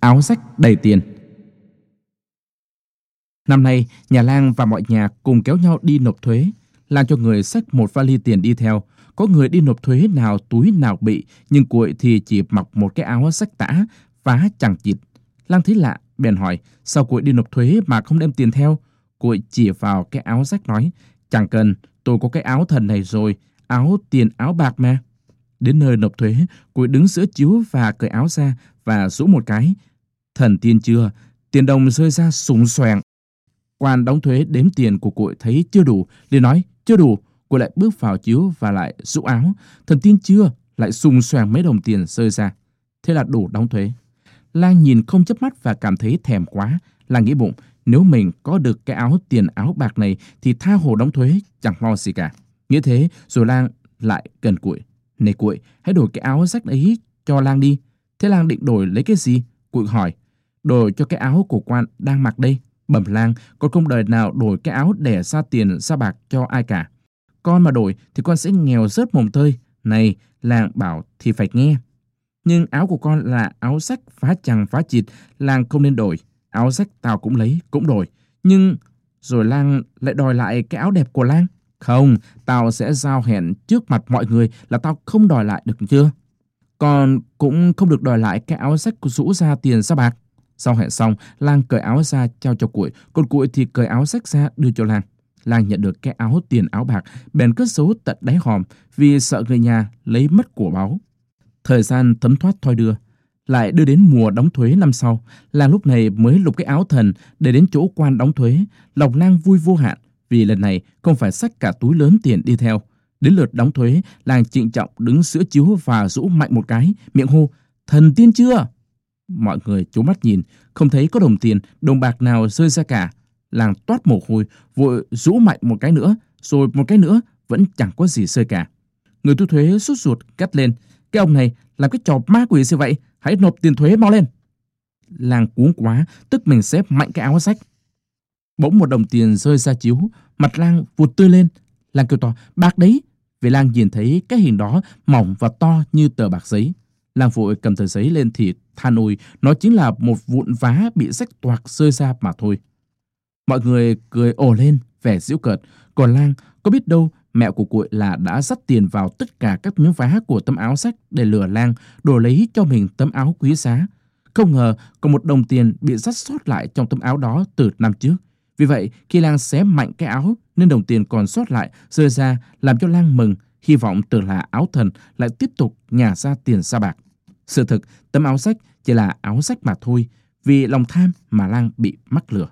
áo rách đầy tiền. Năm nay, nhà lang và mọi nhà cùng kéo nhau đi nộp thuế. làm cho người xách một vali tiền đi theo. Có người đi nộp thuế nào túi nào bị, nhưng cuội thì chỉ mặc một cái áo rách tả phá chẳng chịt. Lang thấy lạ, bèn hỏi, sao cuội đi nộp thuế mà không đem tiền theo? Cuội chỉ vào cái áo rách nói, chẳng cần, tôi có cái áo thần này rồi, áo tiền áo bạc mà. Đến nơi nộp thuế, cuội đứng giữa chiếu và cởi áo ra và rũ một cái. Thần tiên chưa, tiền đồng rơi ra súng xoèng. Quan đóng thuế đếm tiền của cội thấy chưa đủ, liền nói, chưa đủ. cội lại bước vào chiếu và lại rũ áo. Thần tiên chưa, lại sùng xoèng mấy đồng tiền rơi ra. Thế là đủ đóng thuế. Lang nhìn không chớp mắt và cảm thấy thèm quá. Lang nghĩ bụng, nếu mình có được cái áo tiền áo bạc này thì tha hồ đóng thuế, chẳng lo gì cả. Nghĩ thế, rồi Lang lại gần cuội. Này cuội, hãy đổi cái áo rách ấy cho Lang đi. Thế Lang định đổi lấy cái gì? Cuội hỏi. Đổi cho cái áo của quan đang mặc đây. Bẩm Lang, con không đời nào đổi cái áo để ra tiền ra bạc cho ai cả. Con mà đổi thì con sẽ nghèo rớt mồm tơi. Này, làng bảo thì phải nghe. Nhưng áo của con là áo sách phá chằng phá chịt, Lang không nên đổi. Áo sách tao cũng lấy, cũng đổi. Nhưng rồi Lang lại đòi lại cái áo đẹp của Lang. Không, tao sẽ giao hẹn trước mặt mọi người là tao không đòi lại được chưa? Còn cũng không được đòi lại cái áo sách rũ ra tiền ra bạc. Sau hẹn xong, Lang cởi áo ra trao cho cuội, còn cuội thì cởi áo sách ra đưa cho Lang. Lang nhận được cái áo tiền áo bạc, bèn cất giấu tận đáy hòm vì sợ người nhà lấy mất của báu. Thời gian thấm thoát thoi đưa, lại đưa đến mùa đóng thuế năm sau, Lang lúc này mới lục cái áo thần để đến chỗ quan đóng thuế. Lòng Lang vui vô hạn vì lần này không phải xách cả túi lớn tiền đi theo. Đến lượt đóng thuế, Lang trịnh trọng đứng giữa chiếu và rũ mạnh một cái, miệng hô, thần tiên chưa? Mọi người chú mắt nhìn, không thấy có đồng tiền, đồng bạc nào rơi ra cả. Làng toát mồ hôi, vội rũ mạnh một cái nữa, rồi một cái nữa, vẫn chẳng có gì rơi cả. Người thu thuế sốt ruột cắt lên. Cái ông này làm cái trò ma quỷ gì vậy? Hãy nộp tiền thuế mau lên. Làng cuống quá, tức mình xếp mạnh cái áo sách. Bỗng một đồng tiền rơi ra chiếu, mặt lang vụt tươi lên. Lang kêu to, bạc đấy. Vì lang nhìn thấy cái hình đó mỏng và to như tờ bạc giấy. Lang vội cầm tờ giấy lên thì than ôi, nó chính là một vụn vá bị rách toạc rơi ra mà thôi. Mọi người cười ồ lên, vẻ giễu cợt. Còn Lang có biết đâu mẹ của cuội là đã dắt tiền vào tất cả các miếng vá của tấm áo sách để lừa Lang đổi lấy cho mình tấm áo quý giá. Không ngờ có một đồng tiền bị dắt sót lại trong tấm áo đó từ năm trước. Vì vậy, khi Lang xé mạnh cái áo nên đồng tiền còn sót lại rơi ra làm cho Lang mừng, hy vọng từ là áo thần lại tiếp tục nhả ra tiền sa bạc. Sự thực, tấm áo sách chỉ là áo sách mà thôi, vì lòng tham mà Lang bị mắc lừa.